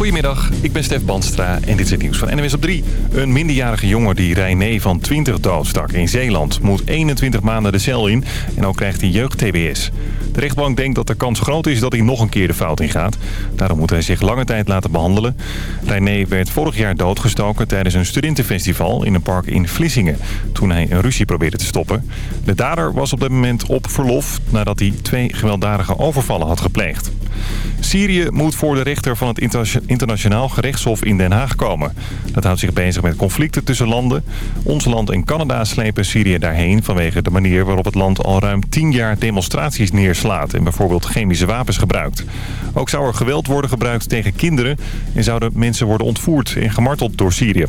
Goedemiddag, ik ben Stef Banstra en dit is het nieuws van NWS op 3. Een minderjarige jongen die René van 20 doodstak in Zeeland... moet 21 maanden de cel in en ook krijgt hij jeugd-TBS. De rechtbank denkt dat de kans groot is dat hij nog een keer de fout ingaat. Daarom moet hij zich lange tijd laten behandelen. René werd vorig jaar doodgestoken tijdens een studentenfestival in een park in Vlissingen... toen hij een ruzie probeerde te stoppen. De dader was op dat moment op verlof nadat hij twee gewelddadige overvallen had gepleegd. Syrië moet voor de rechter van het internationaal gerechtshof in Den Haag komen. Dat houdt zich bezig met conflicten tussen landen. Ons land en Canada slepen Syrië daarheen vanwege de manier waarop het land al ruim 10 jaar demonstraties en bijvoorbeeld chemische wapens gebruikt. Ook zou er geweld worden gebruikt tegen kinderen en zouden mensen worden ontvoerd en gemarteld door Syrië.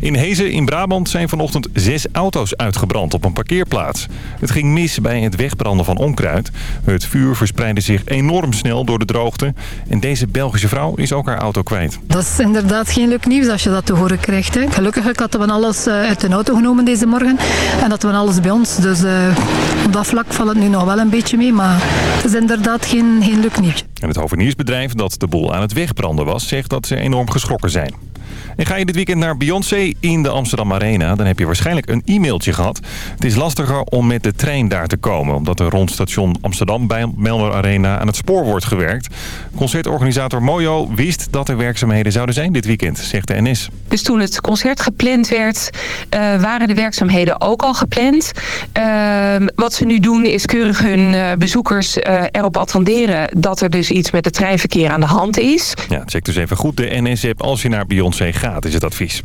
In Hezen in Brabant zijn vanochtend zes auto's uitgebrand op een parkeerplaats. Het ging mis bij het wegbranden van onkruid. Het vuur verspreidde zich enorm snel door de droogte. En deze Belgische vrouw is ook haar auto kwijt. Dat is inderdaad geen leuk nieuws als je dat te horen krijgt. Hè. Gelukkig hadden we alles eh, uit de auto genomen deze morgen. En dat we alles bij ons. Dus uh, op dat vlak valt het nu nog wel een beetje mee. Maar het is inderdaad geen, geen leuk nieuws. En het hoveniersbedrijf dat de boel aan het wegbranden was... zegt dat ze enorm geschrokken zijn. En ga je dit weekend naar Beyoncé in de Amsterdam Arena... dan heb je waarschijnlijk een e-mailtje gehad. Het is lastiger om met de trein daar te komen... omdat er rond station Amsterdam bij Melmer Arena aan het spoor wordt gewerkt. Concertorganisator Mojo wist dat er werkzaamheden zouden zijn dit weekend, zegt de NS. Dus toen het concert gepland werd, uh, waren de werkzaamheden ook al gepland. Uh, wat ze nu doen is keurig hun uh, bezoekers erop attenderen... dat er dus iets met het treinverkeer aan de hand is. Ja, check dus even goed de NS-app als je naar Beyoncé gaat is het advies.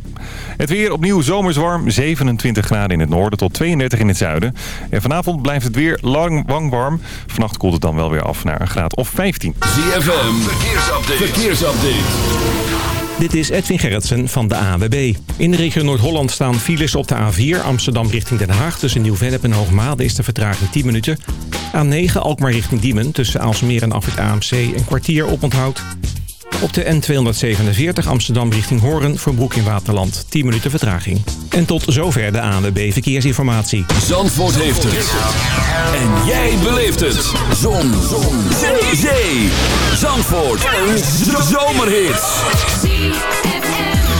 Het weer opnieuw zomerswarm. 27 graden in het noorden tot 32 in het zuiden. En vanavond blijft het weer lang, lang warm. Vannacht koelt het dan wel weer af naar een graad of 15. ZFM, verkeersupdate. verkeersupdate. Dit is Edwin Gerritsen van de AWB. In de regio Noord-Holland staan files op de A4 Amsterdam richting Den Haag. Tussen Nieuw-Vennep en Hoogmade is de vertraging 10 minuten. A9 Alkmaar richting Diemen tussen Aalsmeer en Afrit AMC een kwartier oponthoud. Op de N247 Amsterdam richting Hoorn voor Broek in Waterland. 10 minuten vertraging. En tot zover de ANWB Verkeersinformatie. Zandvoort heeft het. En jij beleeft het. Zon. Zon. Zee. Zee. Zandvoort. Een zomerhit.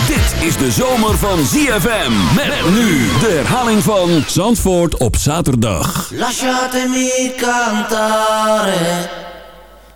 Dit is de zomer van ZFM. Met nu de herhaling van Zandvoort op zaterdag. Lasciatemi cantare.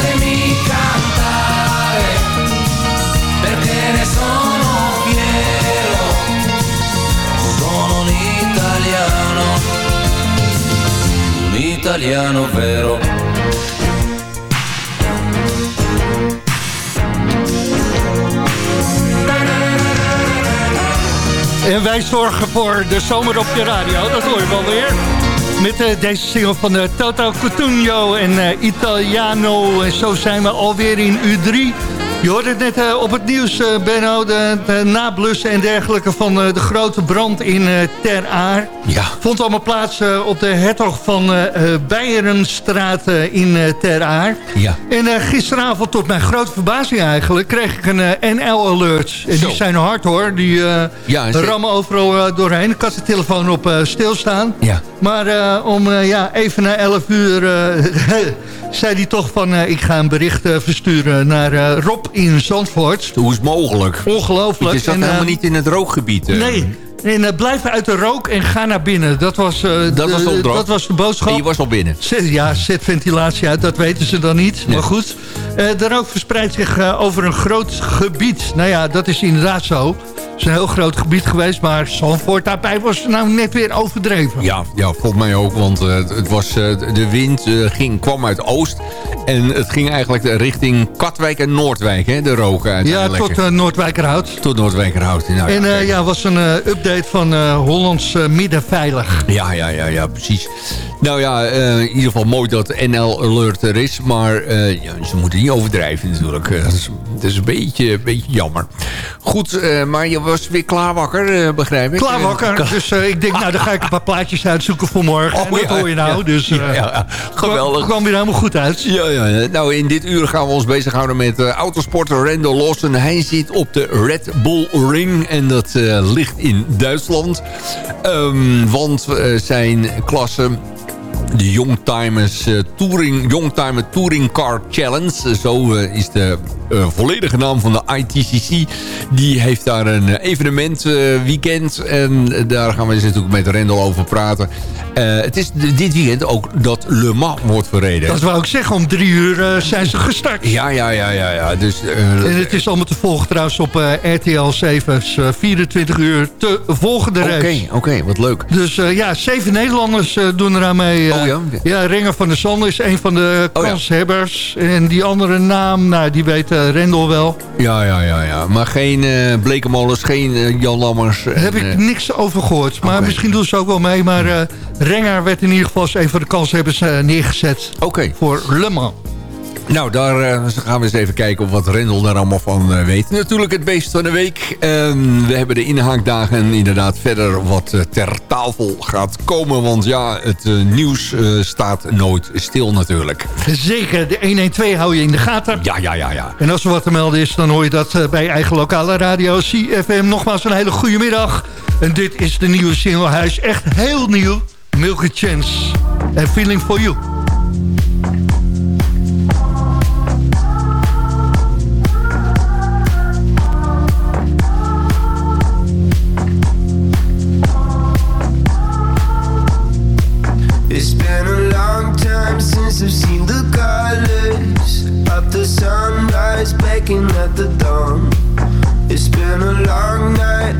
lasciatemi cantare perché ne sono fiero, sono un italiano, un italiano vero. En wij zorgen voor de zomer op je radio. Dat hoor je wel weer. Met uh, deze single van uh, Toto Cutugno en uh, Italiano. En zo zijn we alweer in U3. Je hoorde het net uh, op het nieuws, uh, Benno, de, de, nablussen en dergelijke van uh, de grote brand in Ter Aar. Ja. Vond allemaal plaats op de Hertog van Beierenstraat in Ter Aar. Ja. En gisteravond, tot mijn grote verbazing eigenlijk, kreeg ik een NL-alert. En Zo. die zijn hard hoor, die Ja, rammen overal doorheen. Ik had de telefoon op stilstaan. Ja. Maar om ja, even na 11 uur zei hij toch van... ik ga een bericht versturen naar Rob in Zandvoort. Hoe is het mogelijk? Ongelooflijk. Je zat En, eh, helemaal niet in het rookgebied. eh. Nee. En uh, blijf uit de rook en ga naar binnen. Dat was, uh, Dat de, was de dat was de boodschap. En je was al binnen. Zet, ja, zet ventilatie uit, dat weten ze dan niet. Nee. Maar goed, uh, de rook verspreidt zich over een groot gebied. Nou ja, dat is inderdaad zo. Het is een heel groot gebied geweest, maar Zandvoort daarbij was nou net weer overdreven. Ja, ja volgens mij ook, want het was, de wind ging, kwam uit oost. En het ging eigenlijk richting Katwijk en Noordwijk, hè, de rook Ja, tot Noordwijkerhout. Tot Noordwijkerhout. Nou, en ja, ja, was een uh, van uh, Hollands Middenveilig. Ja, ja, ja, ja, precies. Nou ja, uh, in ieder geval mooi dat NL Alert er is. Maar uh, ja, ze moeten niet overdrijven natuurlijk. Dat, is, dat is een beetje, beetje jammer. Goed, uh, maar je was weer klaar wakker, uh, begrijp ik? Klaar wakker. dus uh, ik denk, nou dan ga ik een paar plaatjes uitzoeken voor morgen. Oh, en dat ja, hoor je nou. Ja, dus ja, ja, geweldig. kwam weer helemaal goed uit. Ja, ja, nou, in dit uur gaan we ons bezighouden met autosporter Randall Lawson. Hij zit op de Red Bull Ring en dat ligt in Duitsland. Um, want zijn klasse de Youngtimers uh, Touring, Youngtimer Touring Car Challenge. Zo uh, is de uh, volledige naam van de ITCC. Die heeft daar een evenement weekend. En daar gaan we dus natuurlijk met Rendel over praten. het is dit weekend ook dat Le Mans wordt verreden. Dat wou ik zeggen. Om drie uur zijn ze gestart. Ja, ja, ja. ja, ja. Dus, en het is allemaal te volgen trouwens op RTL 7. 24 uur te volgen de race. Oké, okay, oké. Okay, wat leuk. Dus ja, zeven Nederlanders doen eraan mee. Oh ja? Ja, Renger van der Zanden is een van de kanshebbers. Oh, ja. En die andere naam, nou, die weet uh, Rendel wel. Ja, ja, ja, ja. Maar geen uh, Blekemolens, geen uh, Jan Lammers. Daar heb ik niks over gehoord. Maar okay. misschien doen ze ook wel mee. Maar Renger werd in ieder geval als een van de kanshebbers neergezet. Okay. Voor Le Mans. Nou, daar uh, gaan we eens even kijken of wat Rendel daar allemaal van uh, weet. Natuurlijk het beest van de week. Um, we hebben de inhaakdagen inderdaad verder wat uh, ter tafel gaat komen. Want ja, het nieuws staat nooit stil natuurlijk. Zeker, de 112 hou je in de gaten. Ja, ja, ja. ja. En als er wat te melden is, dan hoor je dat bij eigen lokale radio CFM. Nogmaals een hele goede middag. En dit is de nieuwe single. Hij is echt heel nieuw. Milky Chance. En Feeling For You. It's been a long time since I've seen the colors of the sunrise baking at the dawn. It's been a long night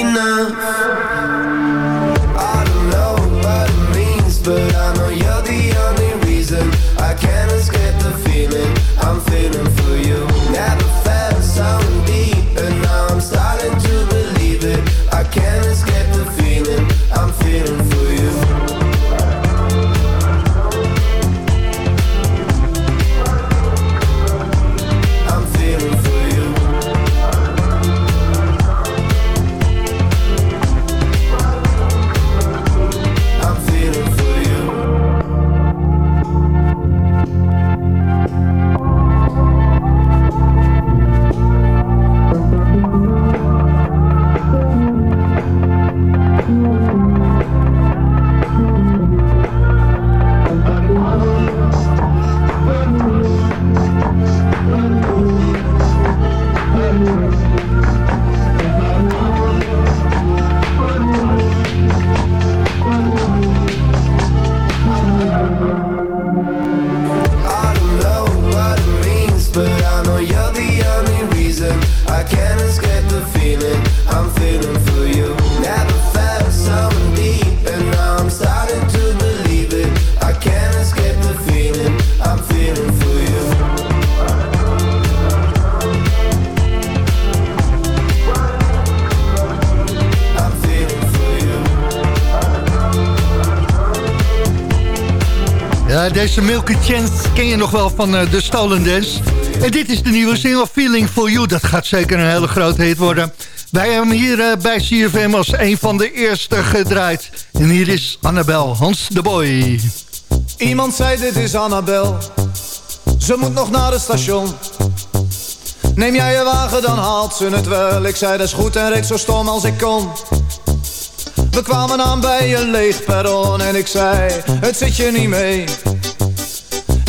Enough. Deze Milky Chance ken je nog wel van eh, de Stolen Dance. En dit is de nieuwe single Feeling For You. Dat gaat zeker een hele grote hit worden. Wij hebben hier eh, bij CFM als een van de eerste gedraaid. En hier is Annabel, Hans de Boy. Iemand zei dit is Annabel Ze moet nog naar het station Neem jij je wagen dan haalt ze het wel Ik zei dat is goed en reed zo stom als ik kon We kwamen aan bij een leeg perron En ik zei het zit je niet mee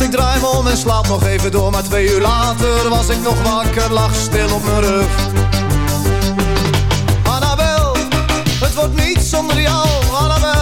ik draai om en slaap nog even door. Maar twee uur later was ik nog wakker, lag stil op mijn rug. Annabel, het wordt niet zonder jou, Annabel,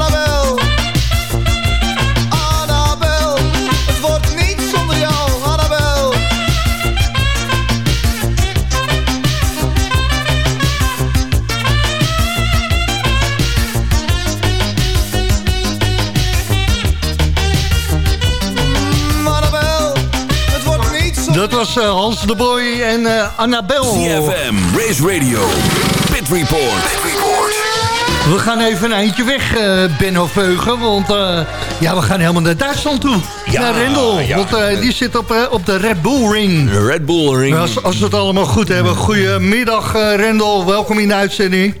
was uh, Hans de Boy en uh, Annabel. CFM, Race Radio, Pit Report. We gaan even een eindje weg, uh, Benno Veugen. Want uh, ja, we gaan helemaal naar Duitsland toe. Ja, naar Rendel. Ja. Want uh, die zit op, uh, op de Red Bull Ring. De Red Bull Ring. Als, als we het allemaal goed hebben. Goedemiddag, Rendel. Welkom in de uitzending.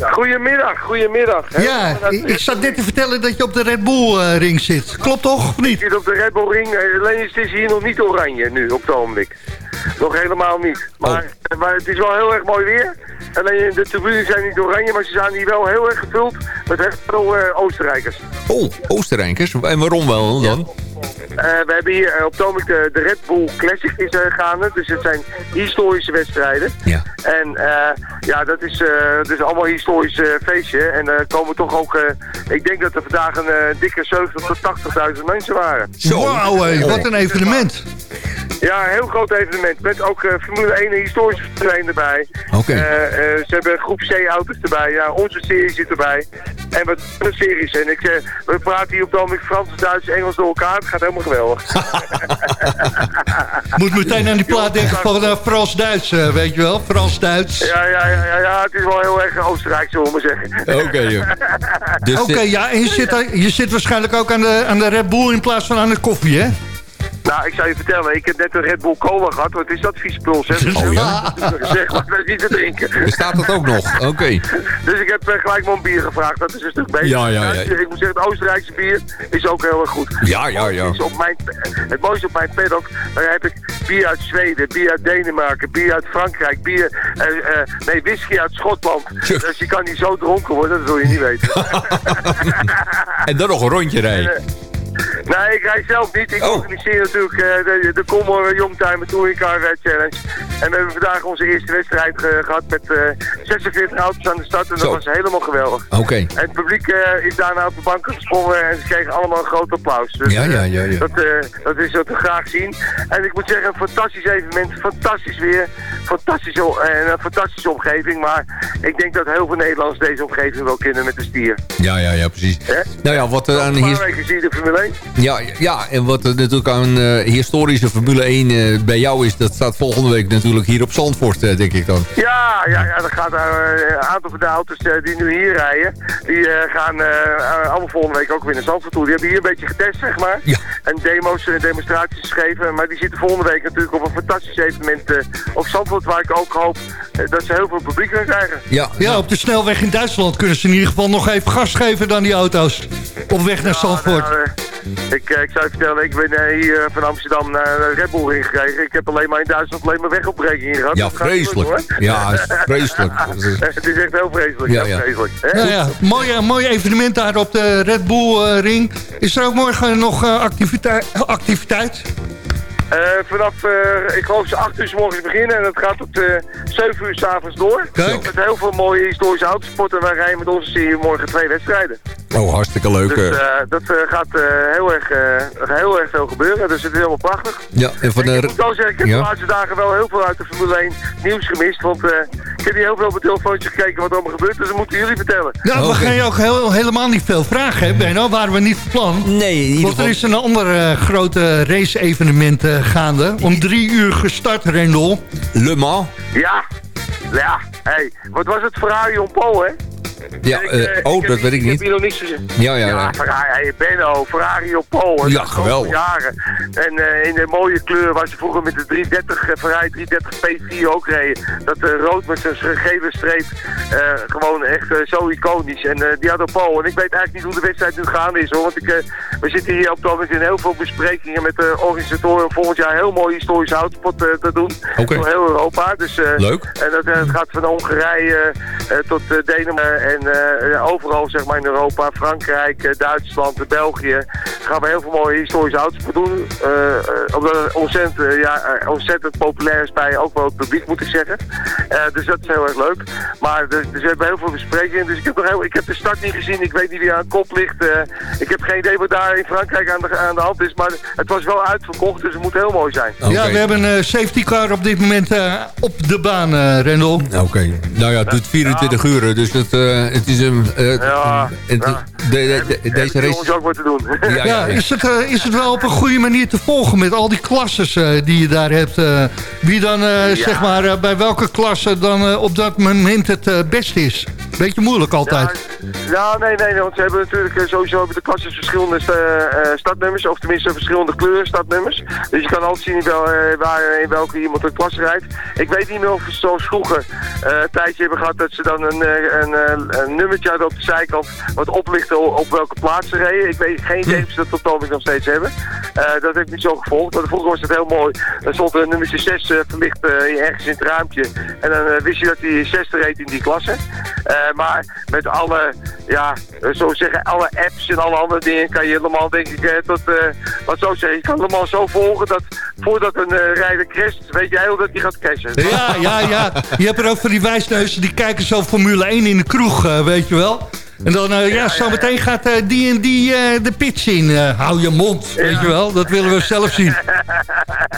Goedemiddag, goedemiddag. Ja, ik, ik zat net te vertellen dat je op de Red Bull Ring zit. Klopt toch, of niet? Ik zit op de Red Bull Ring. Alleen het is hier nog niet oranje nu, op het ogenblik. Nog helemaal niet. Maar, oh. maar het is wel heel erg mooi weer. Alleen de tribunes zijn niet oranje, maar ze zijn hier wel heel erg gevuld met heel veel uh, Oostenrijkers. Oh, Oostenrijkers? En waarom wel dan? Ja. Uh, we hebben hier uh, op het ogenblik de, de, Red Bull Classic is uh, gaande. Dus het zijn historische wedstrijden. Ja. En ja, dat is, dat is allemaal een historisch feestje. En er komen toch ook, ik denk dat er vandaag een dikke 70 tot 80.000 mensen waren. Wauw, hey, wat een evenement. Ja, een heel groot evenement. Met ook Formule 1 historische trein erbij. Oké. Okay. ze hebben groep C-auto's erbij. Ja, onze serie zit erbij. En wat series. En ik, we praten hier op het Frans, Duits, Engels door elkaar. Gaat helemaal geweldig. Moet meteen aan die plaat denken van uh, Frans-Duits, uh, weet je wel? Frans-Duits. Ja, ja, ja, ja, ja, het is wel heel erg Oostenrijk, zullen we maar zeggen. Oké, okay, dus Oké, okay, ja, en je zit, je zit waarschijnlijk ook aan de, aan de Red Bull in plaats van aan de koffie, hè? Nou, ik zou je vertellen, ik heb net een Red Bull Cola gehad. Wat is dat vies puls, hè? Oh ja? Zeg maar, dat is niet te drinken. Bestaat dat ook nog? Oké. Okay. Dus ik heb uh, gelijk een bier gevraagd. Dat is een stuk beter. Ja, ja, ja. Ik moet zeggen, het Oostenrijkse bier is ook heel erg goed. Ja, ja, ja. Het, op mijn, het mooiste op mijn paddock, daar heb ik bier uit Zweden, bier uit Denemarken, bier uit Frankrijk, bier, uh, uh, nee, whisky uit Schotland. Dus je kan niet zo dronken worden, dat wil je niet weten. en dan nog een rondje rijden. Nee, ik rijd zelf niet. Ik oh. organiseer natuurlijk uh, de, de Commodore Youngtimer Touring Car Challenge. En we hebben vandaag onze eerste wedstrijd uh, gehad met uh, 46 auto's aan de start. En dat was helemaal geweldig. Oké. Okay. En het publiek is daarna op de banken gesprongen en ze kregen allemaal een groot applaus. Dus, ja, ja, ja. ja. Dat, dat is wat we graag zien. En ik moet zeggen, een fantastisch evenement, fantastisch weer, fantastische, en een fantastische omgeving. Maar ik denk dat heel veel Nederlanders deze omgeving wel kennen met de stier. Ja, ja, ja, precies. Nou ja, wat aan hier... Een paar weken zie je de Formule 1. Ja, ja, en wat er natuurlijk aan uh, historische Formule 1 uh, bij jou is... dat staat volgende week natuurlijk hier op Zandvoort, uh, denk ik dan. Ja, ja, ja dat gaat een aantal van de auto's die nu hier rijden... die gaan allemaal volgende week ook weer naar Zandvoort toe. Die hebben hier een beetje getest, zeg maar. Ja. En demo's en demonstraties gegeven. Maar die zitten volgende week natuurlijk op een fantastisch evenement op Zandvoort... waar ik ook hoop dat ze heel veel publiek gaan krijgen. Ja, ja, op de snelweg in Duitsland kunnen ze in ieder geval nog even gas geven dan die auto's. Op weg naar Zandvoort. Nou, ik, ik zou je vertellen, ik ben hier van Amsterdam naar de Red Bull Ring gekregen. Ik heb alleen maar in Duitsland alleen maar wegopbrekingen gehad. Ja, vreselijk. ja, vreselijk. het is echt heel vreselijk. Ja, ja. vreselijk. Ja, ja. Mooi, mooi evenement daar op de Red Bull uh, Ring. Is er ook morgen nog uh, activiteit? activiteit? Uh, vanaf, uh, ik geloof ze 8 uur s morgens beginnen en dat gaat tot uh, 7 uur s'avonds door. Kijk. Met heel veel mooie historische autosporten en wij rijden met onze serie morgen twee wedstrijden. Oh, hartstikke leuk. Dus dat gaat heel, erg, heel erg veel gebeuren, dus het is helemaal prachtig. Ja, en van de... Ik moet wel zeggen, ik heb ja. de laatste dagen wel heel veel uit de Formule 1 nieuws gemist, want ik heb hier heel veel op mijn telefoontje gekeken wat er allemaal gebeurt, dus dat moeten jullie vertellen. Ja, we gaan je ook heel, helemaal niet veel vragen, hè Benno, waren we niet van plan. Nee, in ieder Want er is een ander grote race-evenement gaande. Om drie uur gestart, Rendel. Le Mans. Ja, ja. Hey, wat was het Ferrari om Paul, hè? Ja, ik, uh, oh, ik dat weet ik niet. Ik heb hier nog niks gezien. Ja, ja, ja. ja Ferrari, Benno, Ferrari op Paul. Ja, geweldig. Jaren. En uh, in de mooie kleur waar ze vroeger met de 330, uh, Ferrari 330 P4 ook reden. Dat rood met zijn gele streep. gewoon echt zo iconisch. En die had op Paul. En ik weet eigenlijk niet hoe de wedstrijd nu gaande is hoor. Want ik, we zitten hier op het moment in heel veel besprekingen met de organisatoren. Om volgend jaar heel mooi historische autospot te doen. Okay. Door heel Europa. Dus, Leuk. En dat gaat van Hongarije tot Denemarken en uh, overal zeg maar in Europa, Frankrijk, uh, Duitsland, België, gaan we heel veel mooie historische auto's doen. Uh, omdat het ontzettend, ja, ontzettend populair is bij ook wel het publiek moet ik zeggen. dus dat is heel erg leuk. Maar dus, dus we hebben heel veel besprekingen. Dus ik heb, nog heel, ik heb de start niet gezien. Ik weet niet wie aan kop ligt. ik heb geen idee wat daar in Frankrijk aan de, aan de hand is. Maar het was wel uitverkocht, dus het moet heel mooi zijn. Okay. Ja, we hebben een safety car op dit moment op de baan, Rendel. Oké. Okay. Nou ja, het doet 24 ja. uur, dus het, het is een... Uh, ja, het, ja. de, de- de- Hebben deze race... ook wat te doen. Ja, Ja, ja, ja. is, het, eh, is het wel op een goede manier te volgen met al die klasses eh, die je daar hebt? eh, wie dan, eh, zeg maar, eh, bij welke klasse dan eh, op dat moment het eh, best is? Beetje moeilijk altijd. Ja, nee, nee, nee, want ze hebben natuurlijk eh, sowieso hebben de klasses verschillende eh, startnummers, of tenminste verschillende kleuren startnummers. Dus je kan altijd zien in, wel, waar, in welke iemand een klas rijdt. Ik weet niet meer of ze zoals vroeger eh, een tijdje hebben gehad dat ze dan een, een, een nummertje hadden op de zijkant wat oplichten o- op welke plaats ze reden. Ik weet geen idee of ze dat tot ogenblik nog steeds hebben. Dat heb ik niet zo gevolgd, maar vroeger was het heel mooi. Dan stond er nummertje 6 eh, verlicht ergens in het raampje en dan wist je dat hij 6 reed in die klasse. Maar met alle, ja, eh, zo zeggen, alle apps en alle andere dingen kan je helemaal, denk ik, eh, tot, eh, wat zo zeggen, je kan helemaal zo volgen dat voordat een eh, rijder crasht, weet jij heel dat hij gaat crashen. Ja, ja, ja. Je hebt er ook van die wijsneuzen die kijken zo Formule 1 in de kroeg, eh, weet je wel. En dan, eh, ja, zometeen gaat eh, die en die eh, de pits in. Hou je mond, weet je wel. Dat willen we zelf zien.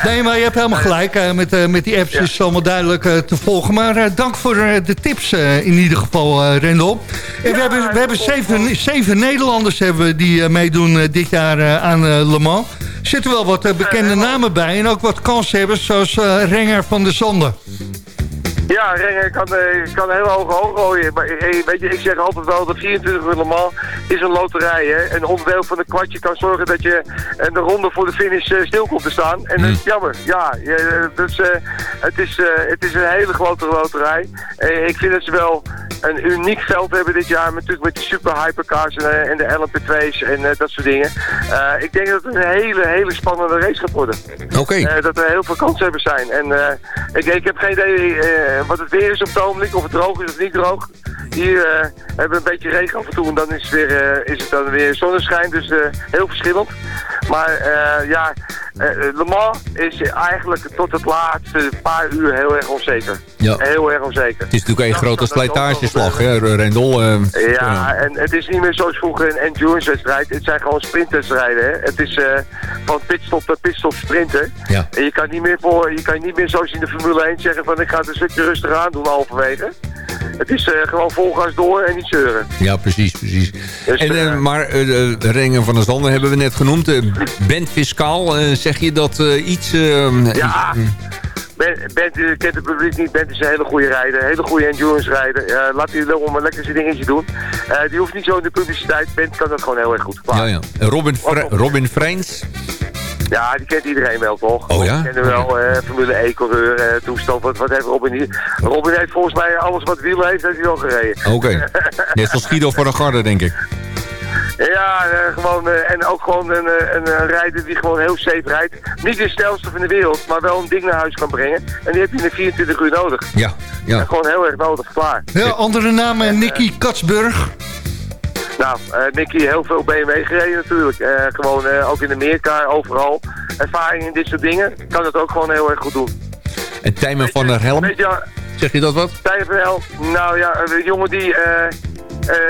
Nee, maar je hebt helemaal gelijk. met, met die apps is het allemaal duidelijk te volgen. Maar dank voor de tips in ieder geval, Rendel. En we hebben, we hebben zeven, zeven Nederlanders hebben we die meedoen dit jaar aan Le Mans. Er zitten wel wat bekende namen bij. En ook wat kanshebbers, zoals Renger van der Zanden. Ja, Renger kan, eh, kan hele hoge hoog gooien. Maar eh, weet je, ik zeg altijd wel dat 24 uur is een loterij. Hè? Een onderdeel van een kwartje kan zorgen dat je eh, de ronde voor de finish stil komt te staan. En dat is jammer. Ja, dus, eh, het, is, het is een hele grote loterij. Ik vind dat ze wel een uniek veld hebben dit jaar. Natuurlijk met die super hypercars en, en de LMP2's en dat soort dingen. Ik denk dat het een hele, hele spannende race gaat worden. Oké. Dat er heel veel kanshebbers zijn. En ik, ik heb geen idee wat het weer is op het ogenblik, of het droog is of niet droog. Hier eh, hebben we een beetje regen af en toe en dan is het, weer, eh, is het dan weer zonneschijn, dus eh, heel verschillend. Maar eh, ja, eh, Le Mans is eigenlijk tot het laatste paar uur heel erg onzeker. Ja. Heel erg onzeker. Het is natuurlijk een grote slijtageslag, hè, Rendel. eh, Ja, en het is niet meer zoals vroeger een endurance wedstrijd. Het zijn gewoon sprintwedstrijden. Hè. Het is eh, van pitstop tot pitstop sprinten. Ja. En je kan niet meer voor, je kan niet meer zoals in de Formule 1 zeggen van ik ga het een stukje rustig aan doen halverwege. Het is eh, gewoon vol gas door en niet zeuren. Ja, precies, precies. Dus, en, eh, eh, maar eh, Renger van der Zanden hebben we net genoemd. Bent Fiscaal, zeg je dat iets... Ja. Ben, Bent kent het publiek niet. Bent is een hele goede rijder. Een hele goede endurance rijder. Laat die jongen maar lekker zijn dingetje doen. Die hoeft niet zo in de publiciteit. Bent kan dat gewoon heel erg goed. Klaar. Ja, ja. Robin, Fre- Robin Freins. Ja, die kent iedereen wel, toch? Oh ja? Die kennen wel, eh, Formule E-coureur, eh, toestand, wat, wat heeft Robin hier? Robin heeft volgens mij alles wat wielen heeft, heeft hij wel gereden. Oké. Net zoals Guido van der Garde, denk ik. Ja, eh, gewoon, eh, en ook gewoon een, eh, een, een rijder die gewoon heel safe rijdt. Niet de snelste van de wereld, maar wel een ding naar huis kan brengen. En die heb je in de 24 uur nodig. Ja, ja. En gewoon heel erg nodig, klaar. Ja, andere namen, Nicky Katsburg. Nou, eh Nicky, heel veel BMW gereden natuurlijk. Eh, gewoon eh, ook in de meerkaar, overal. Ervaring in dit soort dingen, kan dat ook gewoon heel erg goed doen. En Tijmen van der Helm. Zeg je dat wat? Tijmen van Helm, nou ja, een jongen die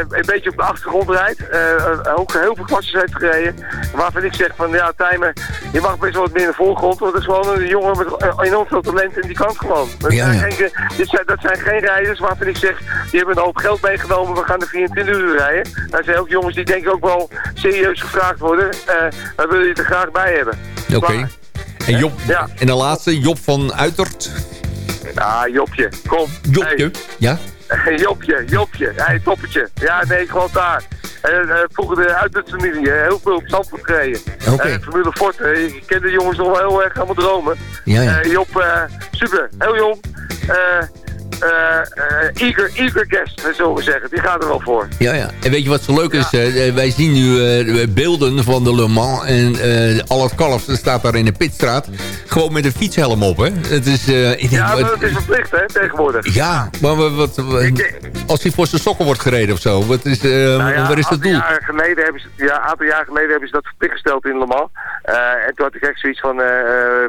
een beetje op de achtergrond rijdt. eh, ook heel veel klasses heeft gereden. Waarvan ik zeg van, ja Tijmen, je mag best wel wat meer in de voorgrond. Want het is gewoon een jongen met eh, enorm veel talent en die kan het gewoon. Dat, Ja, zijn. Geen, dit zijn, dat zijn geen rijders waarvan ik zeg, die hebben een hoop geld meegenomen. We gaan de 24 uur rijden. Dat zijn ook jongens die denk ik ook wel serieus gevraagd worden. Eh daar wil je het er graag bij hebben. Oké. En, Job, Ja. en de laatste, Job van Uitert. Ja, Jopje, kom. Jobje. Ja? Jopje, Jopje, hey, toppetje. Ja, nee, gewoon daar. En, eh, vroeger de uitdrukfamilie, eh, heel veel op Zandvoort gereden. Oké. Eh, Formule Ford, eh, ik ken de jongens nog wel heel erg allemaal dromen. Ja, ja. Job, super, heel jong. Eh, eh, eager, eager guest, zullen we zeggen. Die gaat er wel voor. Ja, ja. En weet je wat zo leuk is? Eh, wij zien nu beelden van de Le Mans. En al het kalf staat daar in de pitstraat. Gewoon met een fietshelm op, hè? Het is... ik denk, Ja, maar dat is verplicht, hè, tegenwoordig. ja, maar wat, wat, Ik- als hij voor zijn sokken wordt gereden of zo. Wat is, Nou ja, waar is het aantal doel? Jaren geleden hebben ze, ja, een aantal jaar geleden hebben ze dat verplicht gesteld in Le Mans. En toen had ik echt zoiets van,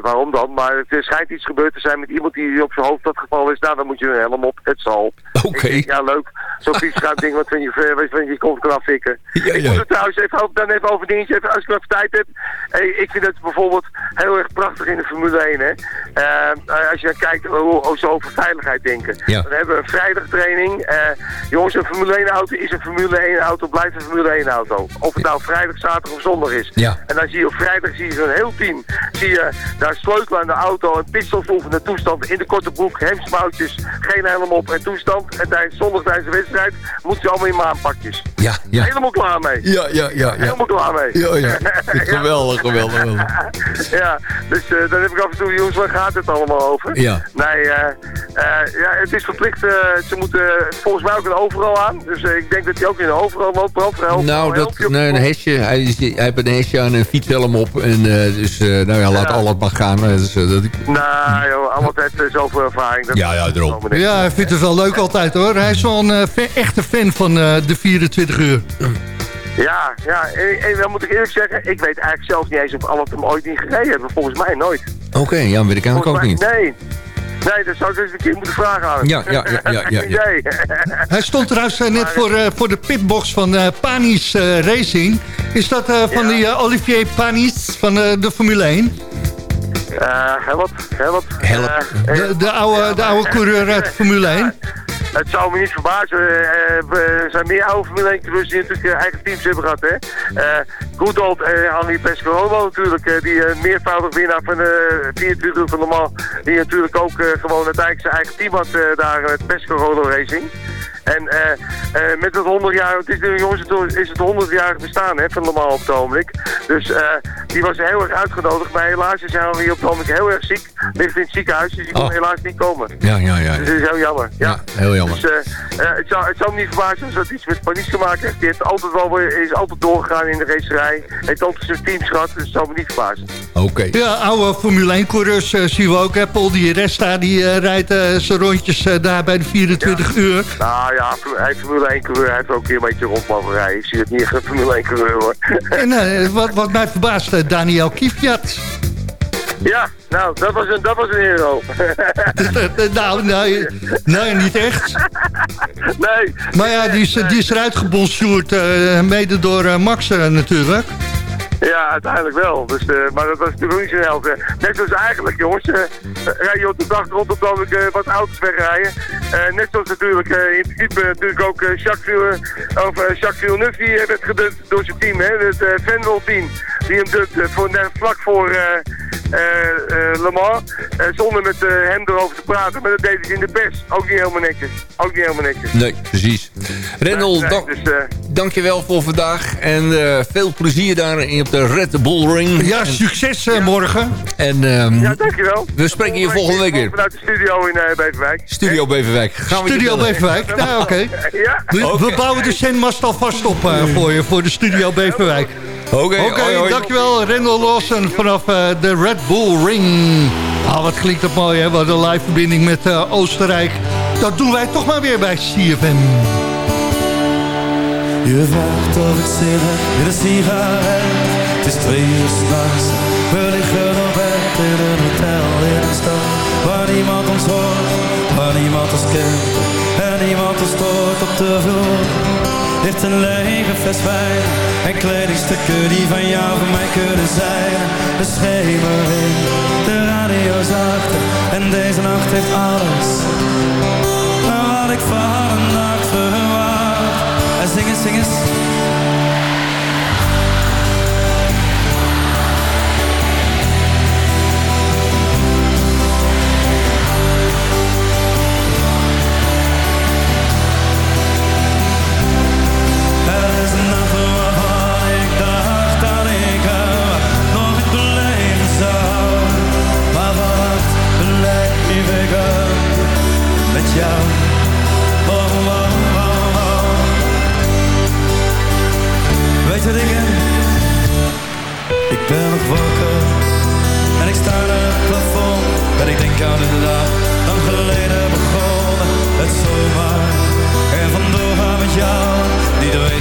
waarom dan? Maar er schijnt iets gebeurd te zijn met iemand die op zijn hoofd dat geval is. Nou, dan moet je een helm op. Het zal. Oké. Ja, leuk. Zo'n fietsruimding wat van je, wat van je kont kan afvikken. Ja, Ik ja. moet het trouwens even, dan even over dingetje, even, als ik nog even tijd heb. Hey, ik vind het bijvoorbeeld heel erg prachtig in de Formule 1. Hè. Eh, als je dan kijkt hoe, hoe ze over veiligheid denken. Ja. Dan hebben we een vrijdagtraining. Eh, jongens, een Formule 1 auto is een Formule 1 auto, blijft een Formule 1 auto. Of het nou vrijdag, zaterdag of zondag is. Ja. En dan zie je op vrijdag zie je zo'n heel team. Zie je daar sleutelen aan de auto, een pitstopsoefende toestand in de korte broek, hemsmouwtjes, geen helm op en toestand. En tijdens zondag tijdens de wedstrijd moeten ze allemaal in maanpakjes. Ja, ja. Helemaal klaar mee. Ja, ja, ja. ja. Helemaal klaar mee. Ja, ja. Geweldig, geweldig, geweldig. ja, dus eh, dan heb ik af en toe, jongens, waar gaat het allemaal over? Ja. Nee, eh, eh, ja, het is verplicht, ze moeten volgens mij ook een overal aan. Dus ik denk dat hij ook in een overal loopt, brandweer. Nou, dat, nee, een hesje. Hij, is, hij heeft een hesje aan en een fietshelm op. En dus, nou ja, laat alles maar gaan. Dus, dat, Nou, joh, heeft zoveel ervaring. Dat Ja, ja, erop. Ja, hij vindt het wel leuk altijd hoor. Hij is wel een eh, echte fan van eh, de 24 uur. Ja, ja, en, en dan moet ik eerlijk zeggen, ik weet eigenlijk zelf niet eens of alle hem ooit niet gereden hebben. Volgens mij nooit. Oké, ja, weet ik eigenlijk ook niet. Nee. Nee, dat zou ik eens een keer moeten vragen aan hem. Ja, ja, ja, ja, ja. Hij stond trouwens eh, net voor, eh, voor de pitbox van eh, Panis eh, Racing. Is dat eh, van Ja. die eh, Olivier Panis van eh, de Formule 1? Eh, help, help. Help. Eh, eh, De, de, oude, de oude coureur uit Formule 1? Het zou me niet verbazen. er zijn meer oude Formule 1 coureurs die natuurlijk eigen teams hebben gehad. Hè? Good old Henri Pescarolo natuurlijk. die meervoudig winnaar van de 24 uur van de man. Die natuurlijk ook gewoon uiteindelijk zijn eigen team had daar met Pescarolo Racing. En eh, eh, met het 100 jaar, het is, nu, jongens, het is het 100 jaar bestaan hè, van Le Mans op het ogenblik. Dus eh, die was heel erg uitgenodigd. Maar helaas is hij alweer op het ogenblik heel erg ziek. Ligt in het ziekenhuis, dus die kon Oh. helaas niet komen. Ja, ja, ja. Dus dat is heel jammer. Ja, Ja, heel jammer. Dus, het, zou, het zou me niet verbazen als dat iets met paniek te maken heeft. Die heeft altijd wel weer, is altijd doorgegaan in de racerij. Heeft altijd zijn teams gehad, dus het zou me niet verbazen. Oké. Ja, oude Formule 1 coureurs eh, zien we ook. Hè? Paul die Resta die eh, rijdt eh, zijn rondjes eh, daar bij de 24 uur. Nou ja, hij heeft Formule 1 coureur, hij heeft ook een beetje rond mogen rijden. Ik zie het niet echt een Formule 1 coureur hoor. En eh, wat, wat mij verbaast, eh, Daniel Kvyat. ja, nou, dat was een, dat was een hero. nou, nee, nee, niet echt. nee. Maar ja, die is, die is eruit gebonsjoerd, eh, mede door eh, Max eh, natuurlijk. Ja, uiteindelijk wel. Dus, eh, maar dat was natuurlijk ook niet zo helft. Net zoals eigenlijk, jongens. eh rij je op de dag rond op dat ik eh, wat auto's wegrijden. Net zoals natuurlijk in principe natuurlijk ook Jacques, of, eh, Jacques Villeneuve die werd gedumpt door zijn team. Hè, het uh, Venwell team. Die hem dumpt eh, voor, net vlak voor Le Mans. zonder met hem erover te praten. Maar dat deed hij in de pers. Ook niet helemaal netjes. Ook niet helemaal netjes. Nee, precies. Rendel, Nee, dus, dankjewel voor vandaag. En eh, veel plezier daar op de Red Bull Ring. Ja, succes eh, morgen. En ehm, ja, dankjewel. we spreken je volgende week weer. Vanuit de studio in eh Beverwijk. Studio Beverwijk. Gaan we Studio. Beverwijk. Nou, oké. Ja. We, we bouwen de zendmast alvast op eh, voor je, voor de Studio Beverwijk. Oké, Oké, hoi, hoi. dankjewel Rendel Lawson vanaf eh, de Red Bull Ring. Ah, wat klinkt dat mooi, hè? Wat een live verbinding met eh, Oostenrijk. Dat doen wij toch maar weer bij CFM. Je vraagt of ik zin heb in een sigaret. Het is twee uur s'nachts. We liggen op bed in een hotel in een stad. Waar niemand ons hoort, waar niemand ons kent. En niemand ons stoort op de vloer. Ligt een lege fles wijn. En kledingstukken die van jou voor mij kunnen zijn. De schemering, de radio zachter. En deze nacht heeft alles. Wat ik van een nacht. Zing eens, zing eens. Er Weet ik ben nog wakker en ik sta aan het plafond. En ik denk aan de dag, lang geleden begonnen. Het zomaar er vandoor gaan met jou. Niet weten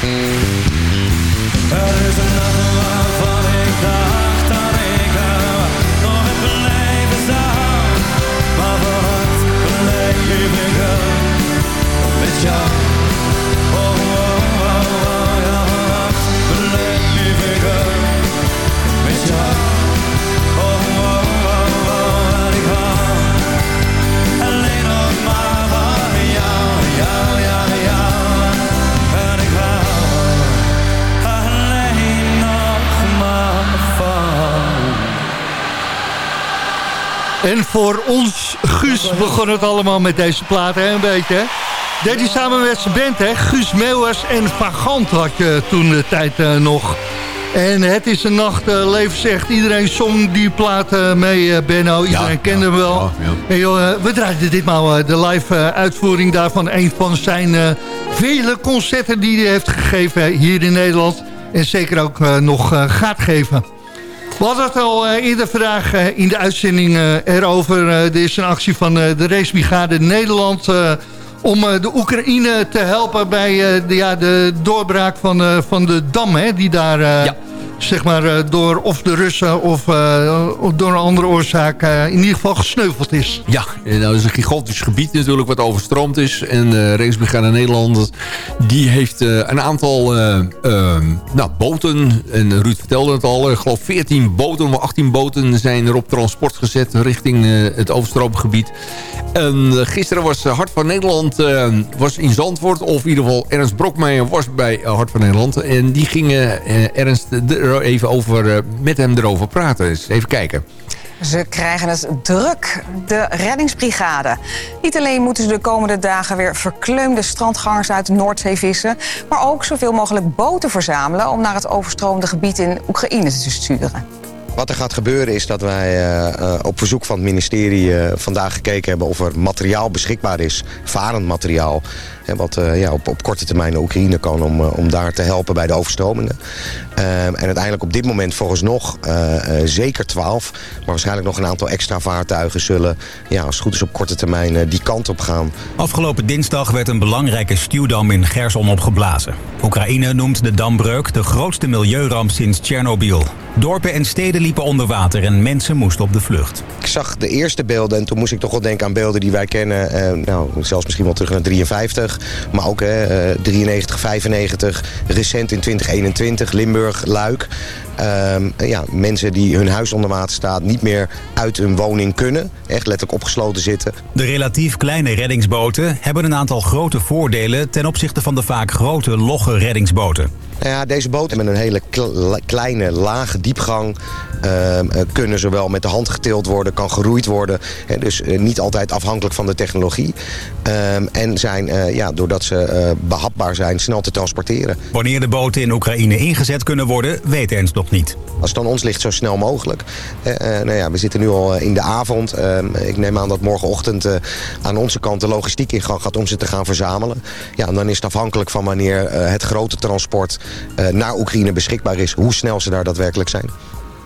There's another En voor ons, Guus, begon het allemaal met deze plaat, hè, een beetje. Hè? Deed hij samen met zijn band, hè? Guus Meeuwers en Vagant had je toen de tijd uh, nog. En het is een nacht, uh, leven zegt. Iedereen zong die plaat uh, mee, Benno. Iedereen ja, kende hem wel. Ja. En, joh, we draaiden ditmaal de live uitvoering daarvan. Een van zijn vele concerten die hij heeft gegeven hier in Nederland. En zeker ook nog gaat geven. We hadden het al uh, eerder vandaag uh, in de uitzending uh, erover. er is een actie van de Racebrigade Nederland... om de Oekraïne te helpen bij de, doorbraak van, de dam... Die daar zeg maar, eh, door of de Russen of, uh, door een andere oorzaak uh, in ieder geval gesneuveld is. Ja, nou, dat is een gigantisch gebied natuurlijk wat overstroomd is. En uh, Rijksbrigade Nederland die heeft een aantal nou, boten, en Ruud vertelde het al, ik geloof 14 boten of 18 boten zijn er op transport gezet richting het overstroomgebied. En gisteren was Hart van Nederland was in Zandvoort, of in ieder geval Ernst Brokmeijer was bij Hart van Nederland. En die gingen Ernst even over, eh, met hem erover praten. Even kijken. Ze krijgen het druk, de reddingsbrigade. Niet alleen moeten ze de komende dagen weer verkleumde strandgangers uit de Noordzee vissen... maar ook zoveel mogelijk boten verzamelen... om naar het overstroomde gebied in Oekraïne te sturen. Wat er gaat gebeuren is dat wij uh, op verzoek van het ministerie uh, vandaag gekeken hebben of er materiaal beschikbaar is, varend materiaal, hè, wat ja, op, op korte termijn Oekraïne kan om, om daar te helpen bij de overstromingen. Ehm, en uiteindelijk op dit moment volgens nog zeker 12, maar waarschijnlijk nog een aantal extra vaartuigen zullen, ja, als het goed is op korte termijn, die kant op gaan. Afgelopen dinsdag werd een belangrijke stuwdam in Gerson opgeblazen. Oekraïne noemt de dambreuk de grootste milieuramp sinds Tsjernobyl. Dorpen en steden liepen onder water en mensen moesten op de vlucht. Ik zag de eerste beelden en toen moest ik toch wel denken aan beelden die wij kennen. Eh, nou, zelfs misschien wel terug naar 53, maar ook eh, 93, 95, recent in 2021, Limburg, Luik. Uh, ja, mensen die hun huis onder water staat niet meer uit hun woning kunnen. Echt letterlijk opgesloten zitten. De relatief kleine reddingsboten hebben een aantal grote voordelen... ten opzichte van de vaak grote, logge reddingsboten. Nou ja, deze boten hebben een hele kleine, lage diepgang. Uh, kunnen zowel met de hand getild worden, kan geroeid worden. Hè, dus uh, niet altijd afhankelijk van de technologie. Uh, en zijn, eh, ja, doordat ze eh, behapbaar zijn, snel te transporteren. Wanneer de boten in Oekraïne ingezet kunnen worden, weet Ernst nog niet. Als het aan ons ligt, zo snel mogelijk. nou ja, we zitten nu al in de avond. Ik neem aan dat morgenochtend aan onze kant de logistiek in gaat om ze te gaan verzamelen. Ja, dan is het afhankelijk van wanneer het grote transport naar Oekraïne beschikbaar is. Hoe snel ze daar daadwerkelijk zijn.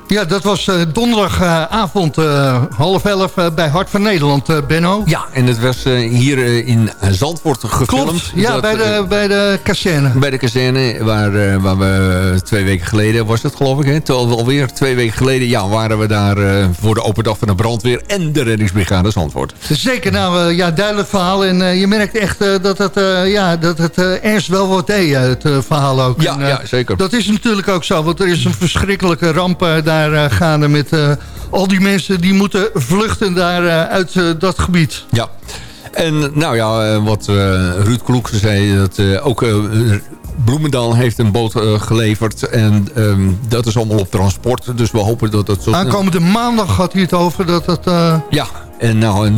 Ja, dat was uh, donderdagavond uh, half elf uh, bij Hart van Nederland, Benno. Ja, en het was hier in Zandvoort gefilmd. Klopt, ja, bij, de, bij de kazerne. Bij de kazerne, waar, waar we twee weken geleden, was het geloof ik, hè? alweer twee weken geleden, ja, waren we daar voor de open dag van de brandweer en de reddingsbrigade Zandvoort. Zeker, nou, ja, duidelijk verhaal. En je merkt echt dat het, ja, dat het ernst wel wordt deed, het verhaal ook. Ja, en, ja, zeker. Dat is natuurlijk ook zo, want er is een verschrikkelijke ramp daar daar uh, gaande met uh, al die mensen die moeten vluchten daar uh, uit dat gebied. Ja. En nou ja, wat Ruud Kloek zei, dat ook Bloemendaal heeft een boot geleverd. En um, dat is allemaal op transport. Dus we hopen dat het zo... Aankomende maandag gaat hij het over dat het... Ja, en, nou,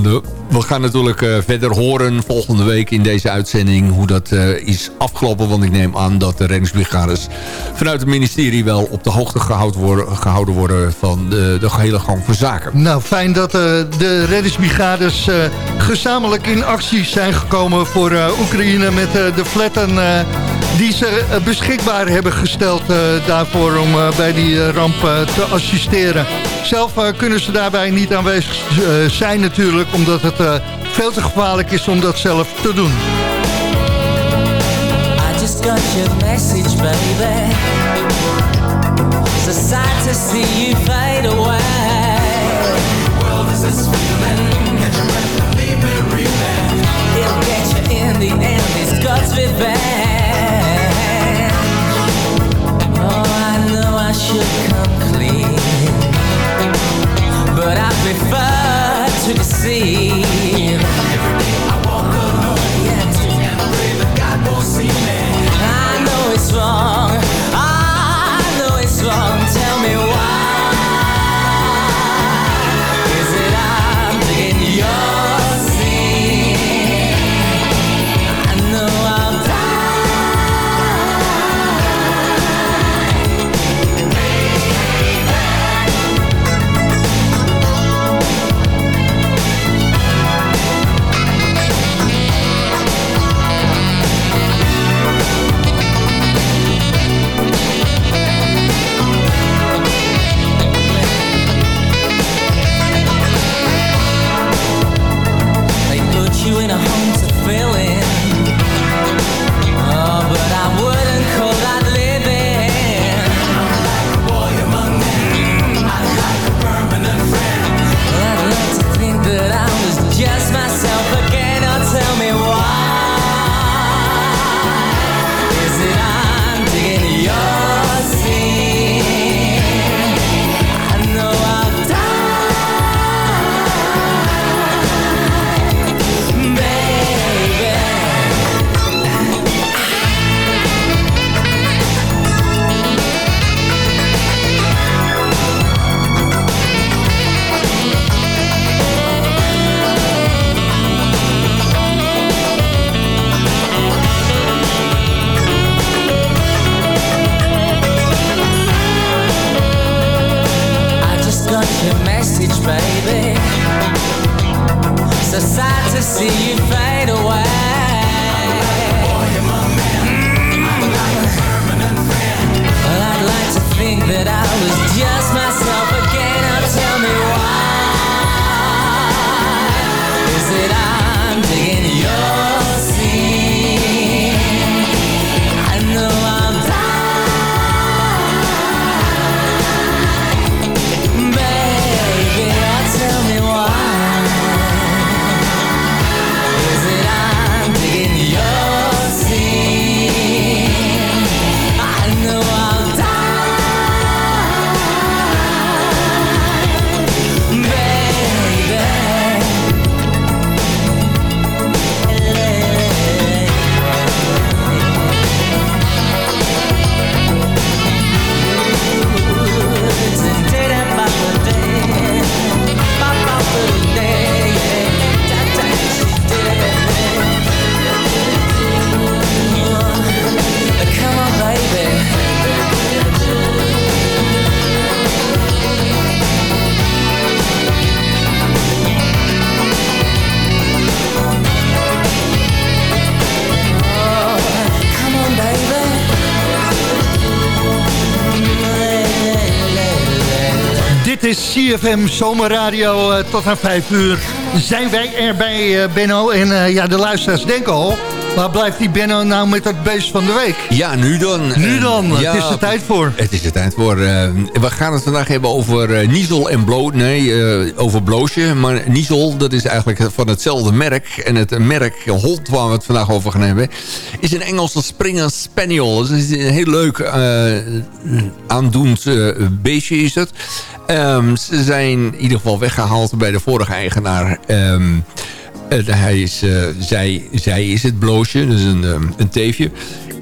we gaan natuurlijk uh, verder horen volgende week in deze uitzending... hoe dat uh, is afgelopen. Want ik neem aan dat de reddingsbrigades vanuit het ministerie... wel op de hoogte gehouden worden, van de, de gehele gang van zaken. Nou, fijn dat uh, de reddingsbrigades gezamenlijk in actie zijn gekomen voor Oekraïne... met de flatten die ze beschikbaar hebben gesteld daarvoor... om bij die ramp te assisteren. Zelf kunnen ze daarbij niet aanwezig zijn natuurlijk, omdat het uh, veel te gevaarlijk is om dat zelf te doen. I just got your message, baby. It's a to see you fade away. World is this feeling. Catch your breath leave me reeling. It'll get you in the end. It's God's revenge. Oh, I know I should come clean. But I prefer to deceive. CFM Zomerradio eh, tot aan 5 uur. Zijn wij erbij, eh, Benno? En eh, ja, de luisteraars denken al... waar blijft die Benno nou met het beest van de week? Ja, nu dan. Nu dan, het is er tijd voor. Het is er tijd voor. we gaan het vandaag hebben over uh, Niesel en Blo... Nee, over Bloosje. Maar Niesel, dat is eigenlijk van hetzelfde merk. En het merk hond waar we het vandaag over gaan hebben... is een Engelse Springer Spaniel. Dat is een heel leuk aandoend beestje is het. Ehm, ze zijn in ieder geval weggehaald bij de vorige eigenaar... Ehm, eh, hij is, eh, zij, zij is het bloosje, dus een, ehm, een teefje.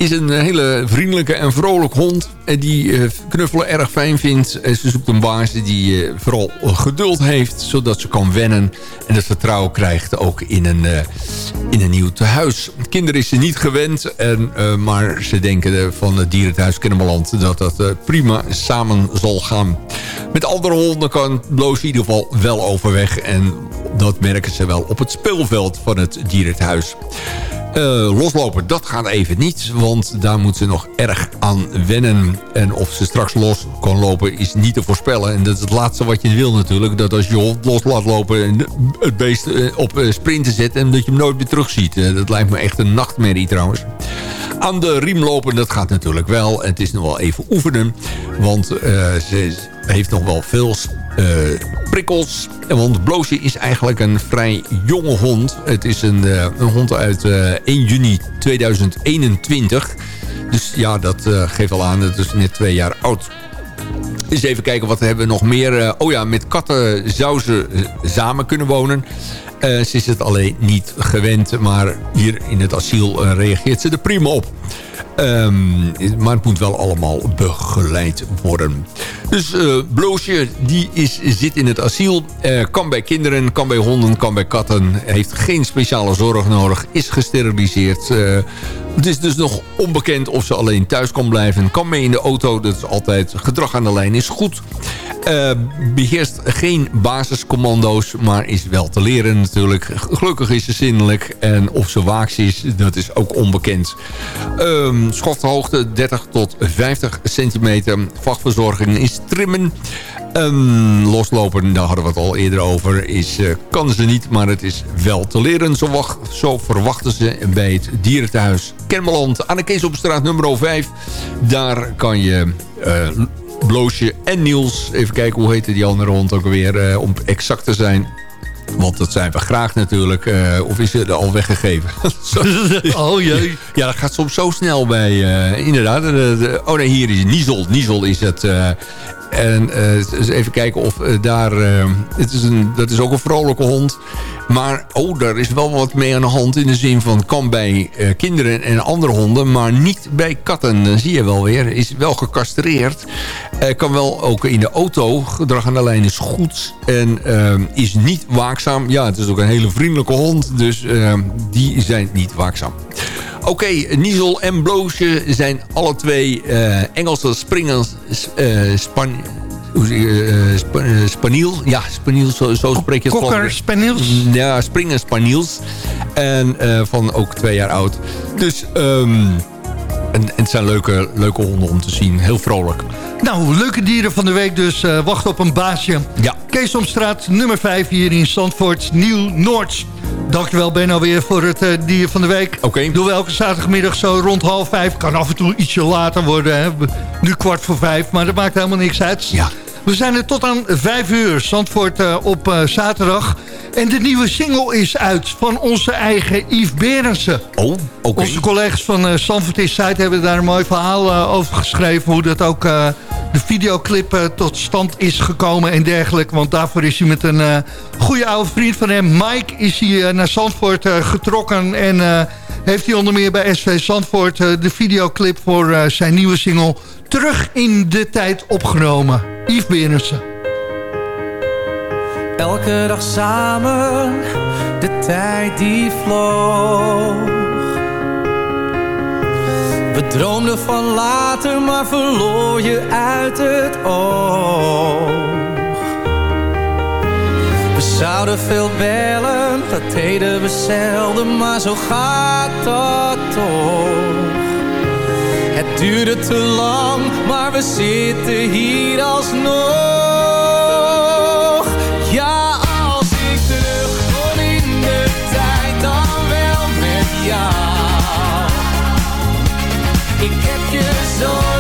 Is een hele vriendelijke en vrolijk hond. eh, die eh, knuffelen erg fijn vindt. Ze zoekt een baas die eh, vooral geduld heeft. Zodat ze kan wennen. En het vertrouwen krijgt ook in een, eh, in een nieuw tehuis. Kinderen is ze niet gewend. En, eh, maar ze denken eh, van het dierenthuis Kennemerland dat dat eh, prima samen zal gaan. Met andere honden kan Bloos in ieder geval wel overweg. En dat merken ze wel op het speelveld van het dierenthuis. Eh, loslopen, dat gaat even niet, want daar moet ze nog erg aan wennen. En of ze straks los kan lopen is niet te voorspellen. En dat is het laatste wat je wil natuurlijk. Dat als je hond los laat lopen en het beest eh, op eh, sprinten zet... en dat je hem nooit meer terugziet. Eh, dat lijkt me echt een nachtmerrie trouwens. Aan de riem lopen, dat gaat natuurlijk wel. Het is nog wel even oefenen, want eh, ze heeft nog wel veel eh, prikkels. Want Bloosje is eigenlijk een vrij jonge hond. Het is een, eh, een hond uit eh, 1 juni 2021. Dus ja, dat eh, geeft al aan. Het is net twee jaar oud. Eens even kijken wat hebben we nog meer. Eh, oh ja, met katten zou ze eh, samen kunnen wonen. Eh, ze is het alleen niet gewend, maar hier in het asiel eh, reageert ze er prima op. Ehm, maar het moet wel allemaal begeleid worden. Dus eh Bloosje, die is, zit in het asiel. Eh, kan bij kinderen, kan bij honden, kan bij katten. Heeft geen speciale zorg nodig. Is gesteriliseerd. Eh, het is dus nog onbekend of ze alleen thuis kan blijven. Kan mee in de auto. Dat is altijd gedrag aan de lijn is goed. Eh, beheerst geen basiscommando's, maar is wel te leren natuurlijk. Gelukkig is ze zinnelijk. En of ze waaks is, dat is ook onbekend. Ehm schofthoogte 30 tot 50 centimeter. Vachtverzorging is trimmen. Ehm, loslopen, daar hadden we het al eerder over, is, eh, kan ze niet, maar het is wel te leren. Zo, wacht, zo verwachten ze bij het dierentehuis Kennemerland aan de straat nummer 5. Daar kan je eh, Bloosje en Niels, even kijken hoe heette die andere hond ook weer, eh, om exact te zijn... Want dat zijn we graag natuurlijk. eh, of is het al weggegeven? oh jee. Ja, dat gaat soms zo snel bij. eh, inderdaad. De- de- oh nee, hier is Niesel. Niesel is het. En eh, even kijken of eh, daar... eh, het is een, dat is ook een vrolijke hond. Maar oh, daar is wel wat mee aan de hand. In de zin van kan bij kinderen en andere honden. Maar niet bij katten. Dan zie je wel weer. Is wel gecastreerd. Kan wel ook in de auto. Gedrag aan de lijn is goed. En is niet waakzaam. Ja, het is ook een hele vriendelijke hond. Dus die zijn niet waakzaam. Oké, Niesel en Bloosje zijn alle twee eh, Engelse springers, eh, Span, je, eh, spa- spaniel. Ja, spaniel, zo, zo spreek je het Kokker, spaniels? Ja, springen spaniels. En van ook twee jaar oud. Dus, ehm, en, en het zijn leuke, leuke honden om te zien. Heel vrolijk. Nou, leuke dieren van de week dus. eh wacht op een baasje. Ja. Keesomstraat nummer 5 hier in Zandvoort, Nieuw-Noord. Dankjewel Benno weer voor het eh, dier van de week. Oké. Doen we elke zaterdagmiddag zo rond half vijf. Kan af en toe ietsje later worden. Hè. Nu kwart voor vijf, maar dat maakt helemaal niks uit. Ja. We zijn er tot aan vijf uur. Zandvoort eh, op eh, zaterdag. En de nieuwe single is uit van onze eigen Yves Berensen. Oh, oké. Onze collega's van uh, Zandvoort Inside hebben daar een mooi verhaal uh, over geschreven. Hoe dat ook de videoclip tot stand is gekomen en dergelijke. Want daarvoor is hij met een goede oude vriend van hem, Mike, is hij naar Zandvoort getrokken. En heeft hij onder meer bij SV Zandvoort de videoclip voor zijn nieuwe single Terug in de Tijd opgenomen. Yves Berensen. Elke dag samen, de tijd die vloog. We droomden van later, maar verloor je uit het oog. We zouden veel bellen, dat deden we zelden, maar zo gaat dat toch. Duurde te lang, maar we zitten hier alsnog. Ja, als ik terug kon in de tijd, dan wel met jou. Ik heb je zo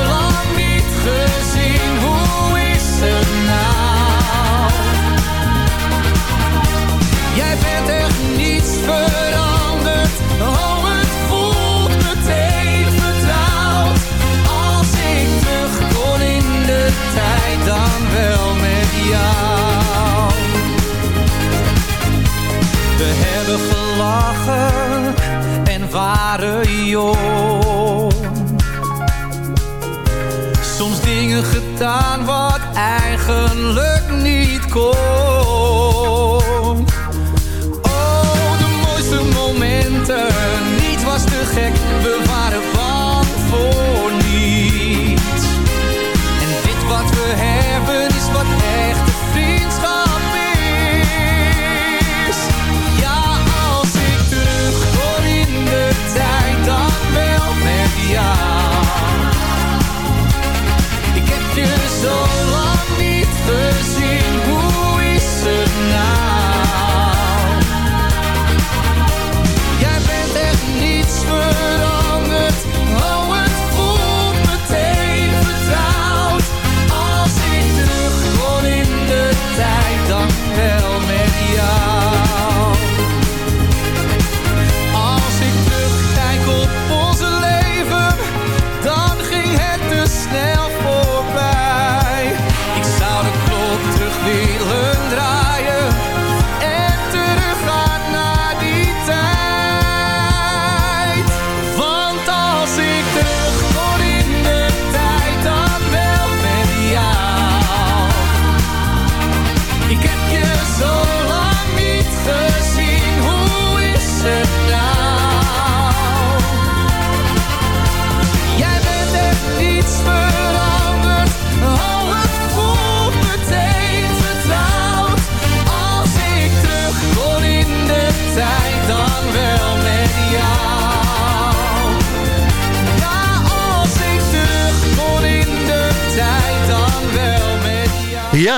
en waren jong. Soms dingen gedaan wat eigenlijk niet kon. Oh, de mooiste momenten, niet was te gek,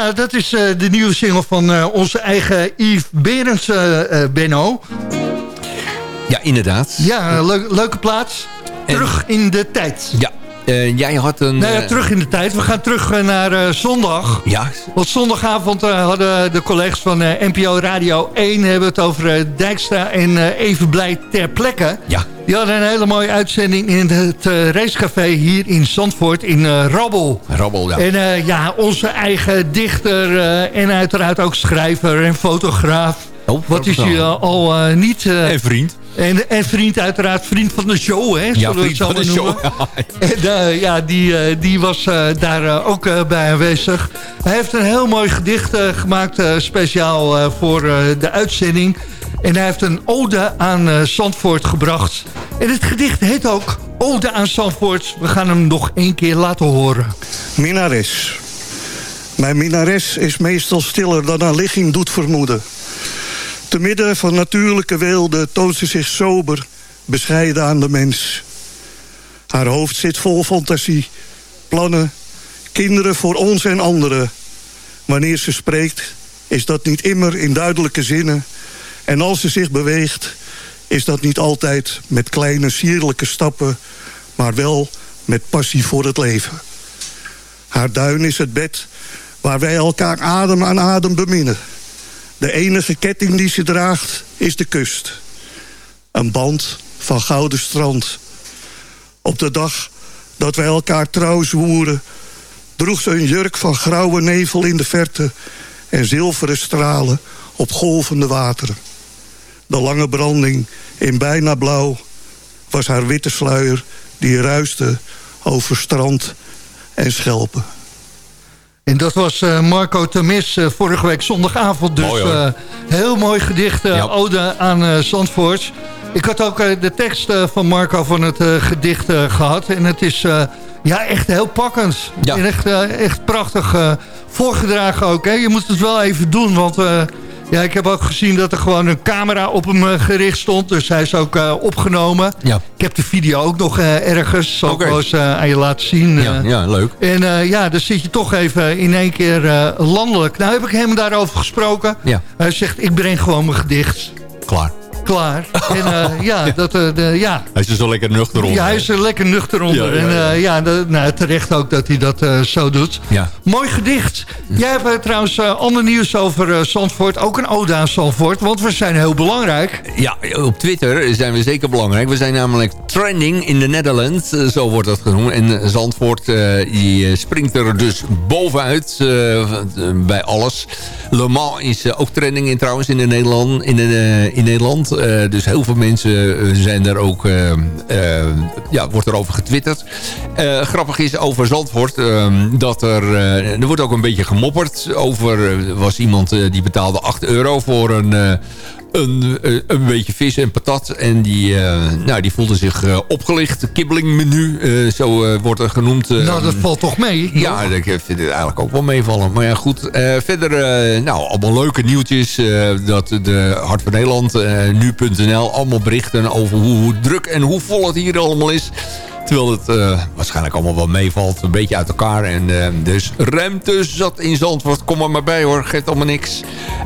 Ja, dat is uh, de nieuwe single van uh, onze eigen Yves Berends, uh, Benno. Ja, inderdaad. Ja, le leuke plaats. Terug in de tijd. Ja, uh, jij had een... Nou ja, terug in de tijd. We gaan terug naar uh, zondag. Ja. Want zondagavond uh, hadden de collega's van NPO Radio 1... hebben het over Dijkstra en Even Blij ter plekke. Ja. Die hadden een hele mooie uitzending in het racecafé hier in Zandvoort in Rabbel. Rabbel, ja. En ja, onze eigen dichter en uiteraard ook schrijver en fotograaf. Oh, Wat is hij al niet... en vriend. En, en vriend uiteraard, vriend van de show, hè? Ja, vriend van de show. En, uh, ja, die, uh, die was uh, daar ook bij aanwezig. Hij heeft een heel mooi gedicht gemaakt, speciaal voor de uitzending. En hij heeft een ode aan Zandvoort gebracht. En het gedicht heet ook Ode aan Zandvoort. We gaan hem nog één keer laten horen. Minaris. Mijn minares is meestal stiller dan haar ligging doet vermoeden. Te midden van natuurlijke weelde toont ze zich sober, bescheiden aan de mens. Haar hoofd zit vol fantasie, plannen, kinderen voor ons en anderen. Wanneer ze spreekt, is dat niet immer in duidelijke zinnen. En als ze zich beweegt, is dat niet altijd met kleine sierlijke stappen... maar wel met passie voor het leven. Haar duin is het bed waar wij elkaar adem aan adem beminnen. De enige ketting die ze draagt is de kust. Een band van gouden strand. Op de dag dat wij elkaar trouw zwoeren... droeg ze een jurk van grauwe nevel in de verte... en zilveren stralen op golvende wateren. De lange branding in bijna blauw was haar witte sluier... die ruiste over strand en schelpen. En dat was eh, Marco Temis uh, vorige week zondagavond. Dus Mooi, eh, heel mooi gedicht, Ja. ode aan Zandvoort. Ik had ook de tekst van Marco van het gedicht eh, gehad. En het is ja, echt heel pakkend. Ja. En echt, echt prachtig voorgedragen ook. Hè? Je moet het wel even doen, want... ja, ik heb ook gezien dat er gewoon een camera op hem eh, gericht stond. Dus hij is ook eh, opgenomen. Ja. Ik heb de video ook nog eh, ergens. Zal Oké. ik wel eens aan je laten zien. Ja, ja, leuk. En ja, dan zit je toch even in één keer landelijk. Nou heb ik hem daarover gesproken. Ja. Hij zegt, ik breng gewoon mijn gedicht. Klaar. Klaar. En eh, ja, dat, eh, de, ja. Hij is er zo lekker nuchter onder. ja, hij is er lekker nuchter onder. Ja, ja, ja. En eh, ja, de- nou, terecht ook dat hij dat eh, zo doet. Ja. Mooi gedicht. Jij hebt eh, trouwens eh, ander nieuws over eh, Zandvoort. Ook een ode aan Zandvoort, want we zijn heel belangrijk. Ja, op Twitter zijn we zeker belangrijk. We zijn namelijk trending in the Netherlands, eh, zo wordt dat genoemd. En eh, Zandvoort eh, die eh, springt er dus bovenuit eh, bij alles. Le Mans is eh, ook trending in trouwens in, de Nederland, in, de, eh, in Nederland. Eh, dus heel veel mensen eh, zijn daar ook, eh, ja, wordt erover getwitterd. Eh, grappig is over Zandvoort eh, dat er, er wordt ook een beetje gemopperd over, was iemand die betaalde 8 euro voor een... een, eh, een beetje vis en patat. En die, eh, nou, die voelde zich eh, opgelicht. Kibbelingmenu, eh zo wordt er genoemd. nou, dat valt toch mee? Ja, ik vind het eigenlijk ook wel meevallen. Maar ja, goed. verder, nou, allemaal leuke nieuwtjes. dat de Hart van Nederland, nu.nl, allemaal berichten over hoe, hoe druk en hoe vol het hier allemaal is. Terwijl het eh, waarschijnlijk allemaal wel meevalt. Een beetje uit elkaar. En eh, dus ruimte zat in Zandvoort. Kom er maar bij hoor. Geeft allemaal niks.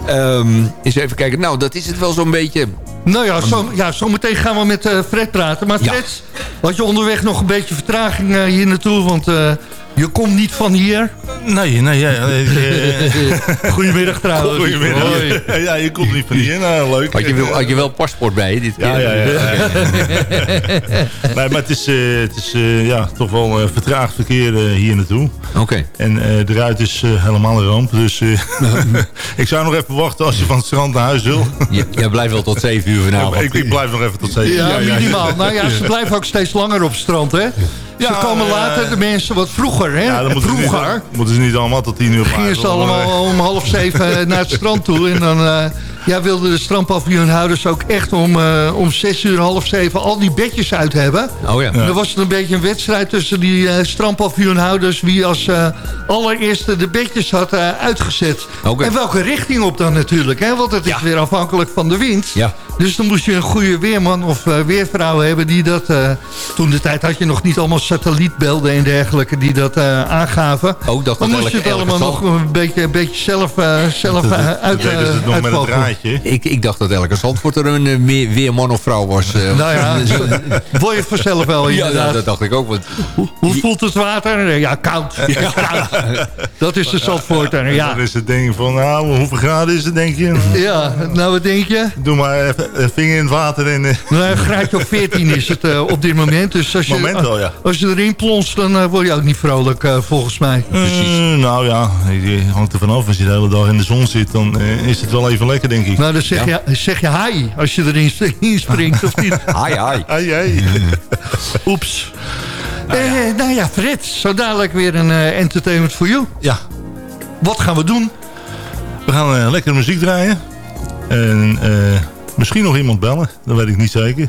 Ehm eens even kijken. Nou, dat is het wel zo'n beetje. Nou ja, zo, ja, zometeen gaan we met eh, Fred praten. Maar Ja. Fred, had je onderweg nog een beetje vertraging hier naartoe? Want je komt niet van hier. Nee, nee, ja. Goedemiddag trouwens. Goedemiddag. Hoi. Ja, je komt niet van hier. Nou, leuk. Had je wel, had je wel paspoort bij dit keer? Ja, ja, ja. Nee, maar het is, eh, het is eh, ja, toch wel eh, vertraagd verkeer hier naartoe. Oké. En eh de ruit is helemaal een ramp. Dus eh, ik zou nog even wachten als je van het strand naar huis wil. Jij blijft wel tot 7 uur vanavond. ik, ik blijf nog even tot 7 Ja, minimaal. Nou ja, ze blijven ook steeds langer op het strand, hè? Ze komen eh, later, de mensen wat vroeger, hè? Ja, dan moeten ze, vroeger niet, moeten ze niet allemaal tot 10 uur gingen ze maar, eh, allemaal om half zeven naar het strand toe. En dan eh, ja, wilden de strandpaviljoenhouders ook echt om, eh, om zes uur, half zeven al die bedjes uit hebben. Oh ja. En dan was het een beetje een wedstrijd tussen die eh strandpaviljoenhouders... wie als eh, allereerste de bedjes had eh, uitgezet. Oké. En welke richting op dan natuurlijk, hè? want het is weer afhankelijk van de wind. Ja. Dus dan moest je een goede weerman of eh, weervrouw hebben die dat... eh, toen de tijd had je nog niet allemaal satellietbeelden en dergelijke die dat eh, aangaven. Ook dat Dan het moest je het allemaal nog een beetje, een beetje zelf, eh, zelf Dat- eh, dat uit, het nog met een uitvogelen. draadje. Ik, ik dacht dat elke Zandvoorter een eh, weer, weerman of vrouw was. Nou ja, word je vanzelf wel ja, inderdaad. dat, dat dacht ik ook. Want, Hoe voelt het water? Ja, koud. Ja, koud. Dat is de Zandvoorter, ja. Dan is het ding van, nou, hoeveel graden is het, denk je? Ja, nou wat denk je? Doe maar even een vinger in het water en... eh, Nou, een graadje of 14 is het eh, op dit moment. Dus als je, Moment wel, ja. als je erin plonst, dan eh, word je ook niet vrolijk, eh, volgens mij. eh, nou ja, je hangt er vanaf. Als je de hele dag in de zon zit, dan eh, is het wel even lekker, denk ik. Nou, dan zeg, je, zeg je hi als je erin in springt, of niet? Ai, ai. Ai, ai. Oeps. Nou ja. nou ja, Fred, zo dadelijk weer een eh, entertainment for you. Ja, Wat gaan we doen? we gaan eh, lekker muziek draaien. En eh, misschien nog iemand bellen, dat weet ik niet zeker.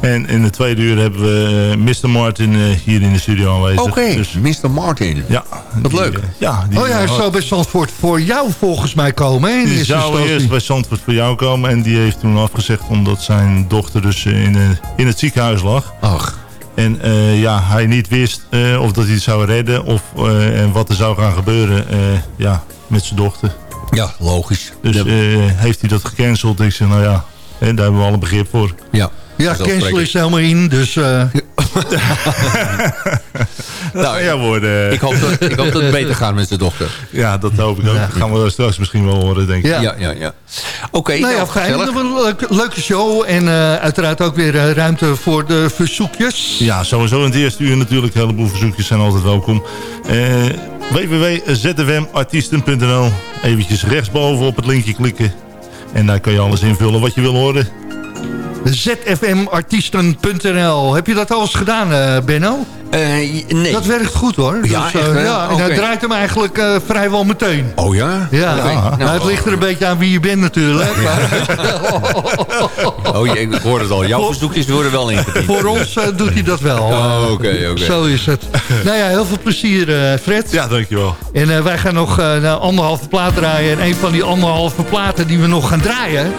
En in de tweede uur hebben we eh, Mr. Martin eh, hier in de studio aanwezig. Oké, Dus, Mr. Martin. ja, Wat die, leuk. eh, ja, die, Oh ja, hij zou bij Zandvoort voor jou volgens mij komen. Hè, Die zou eerst bij Zandvoort voor jou komen. En die heeft toen afgezegd omdat zijn dochter dus in, in het ziekenhuis lag. Ach. En eh, ja, hij niet wist eh, of dat hij het zou redden of eh, en wat er zou gaan gebeuren eh, ja, met zijn dochter. Ja, logisch. Dus eh, heeft hij dat gecanceld. Ik zeg, nou ja, hè, daar hebben we alle begrip voor. Ja, Ja, cancel is helemaal in, dus... eh, Nou, ja, worden. Ik hoop, dat, ik hoop dat het beter gaat met zijn dochter. Ja, dat hoop ik ook. Dat gaan we straks misschien wel horen, denk ik. Ja. Ja, ja, ja. Oké, nou ja, gezellig. Een leuke, leuke show en eh, uiteraard ook weer eh, ruimte voor de verzoekjes. Ja, sowieso in het eerste uur natuurlijk. Een heleboel verzoekjes zijn altijd welkom. Eh www.zfmartiesten.nl Eventjes rechtsboven op het linkje klikken. En daar kan je alles invullen wat je wil horen. zfmartiesten.nl. Heb je dat al eens gedaan, eh, Benno? Eh, nee. Dat werkt goed hoor. Ja, eh, echt, hè? ja, en hij draait hem eigenlijk eh, vrijwel meteen. Oh ja? Ja, nou, Nou, het ligt er een beetje aan wie je bent natuurlijk. Oh, je, ik hoor het al. Jouw verzoekjes worden wel ingediend. Voor ons eh, doet hij dat wel. Oh, oké, oké. Zo is het. nou ja, heel veel plezier eh, Fred. Ja, dankjewel. En eh, wij gaan nog eh een anderhalve plaat draaien. En een van die anderhalve platen die we nog gaan draaien...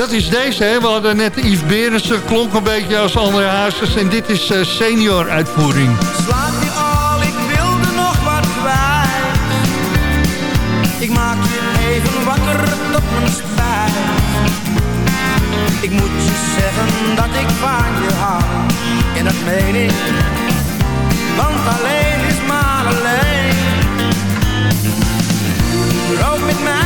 dat is deze. Hè? We hadden net Yves Berensen, klonk een beetje als André Hazes. En dit is eh, senior uitvoering. Slaap je al, ik wilde nog wat kwijt. Ik maak je even wakker tot mijn spijt. Ik moet je zeggen dat ik van je hou. En dat meen ik. Want alleen is maar alleen. Rook met mij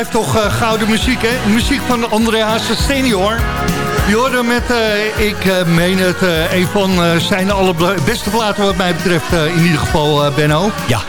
blijft toch eh, gouden muziek, hè? Muziek van André Hazes senior. Je hoorde met, eh, ik eh, meen het, een van zijn allerbeste platen wat mij betreft in ieder geval, Benno. Ja.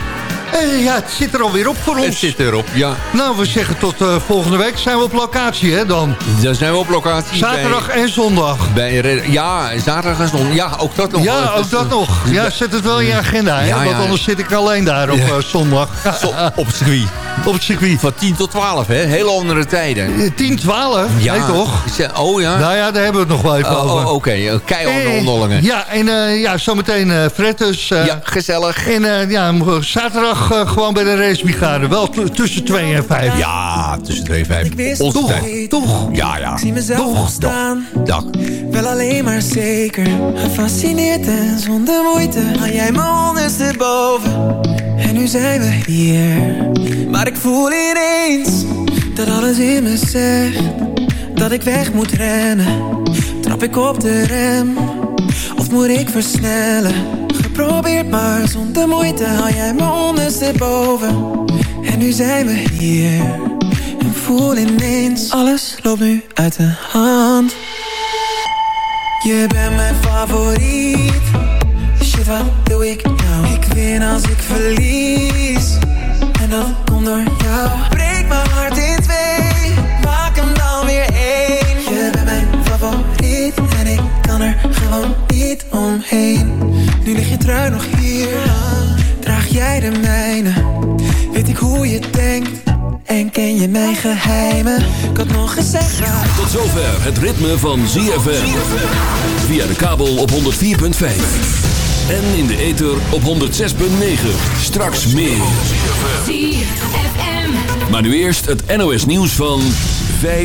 Ja, het zit er alweer op voor ons. Het zit erop, ja. Nou, we zeggen tot volgende week. Zijn we op locatie, hè, dan? Dan zijn we op locatie. Zaterdag bij, en zondag. bij Ja, zaterdag en zondag. Ja, ook dat nog. Ja, ook dat nog. Ja, zet het wel in je agenda, hè? Ja, Want anders zit ik alleen daar op zondag. Zo- op het circuit. Op het circuit. Van 10 tot 12, hè? Hele andere tijden. 10, 12? Ja. Nee, toch? Oh ja? Nou ja, daar hebben we het nog wel even Oh, over. oh, Oké, eh, keiharde onderhandelingen. Ja, en eh, ja, zometeen eh Fred dus. eh, Ja, gezellig. En eh, ja, zaterdag gewoon bij de racebrigade. Wel tussen 2 en 5. Ja, tussen 2 en 5. Ik wist Onze toch tijd. Toch? Ja, ja. Ik zie mezelf nog staan. Dag. Wel alleen maar zeker. Gefascineerd en zonder moeite. Haal jij me ondersteboven. En nu zijn we hier. Maar ik voel ineens dat alles in me zegt. Dat ik weg moet rennen. Trap ik op de rem. Of moet ik versnellen? Geprobeerd maar zonder moeite. Haal jij me ondersteboven. En nu zijn we hier. En voel ineens alles loopt nu uit de hand. Je bent mijn favoriet. Shit, wat doe ik nou? Ik win als ik verlies. En dat komt door jou. Breek mijn hart in twee. Maak hem dan weer één. Je bent mijn favoriet. En ik kan er gewoon niet omheen. Nu lig je trui nog hier. Draag jij de mijne. Weet ik hoe je denkt. En ken je mijn geheimen? Ik had nog gezegd. Tot zover het ritme van ZFM. Via de kabel op 104.5. En in de ether op 106.9. Straks meer. Maar nu eerst het NOS nieuws van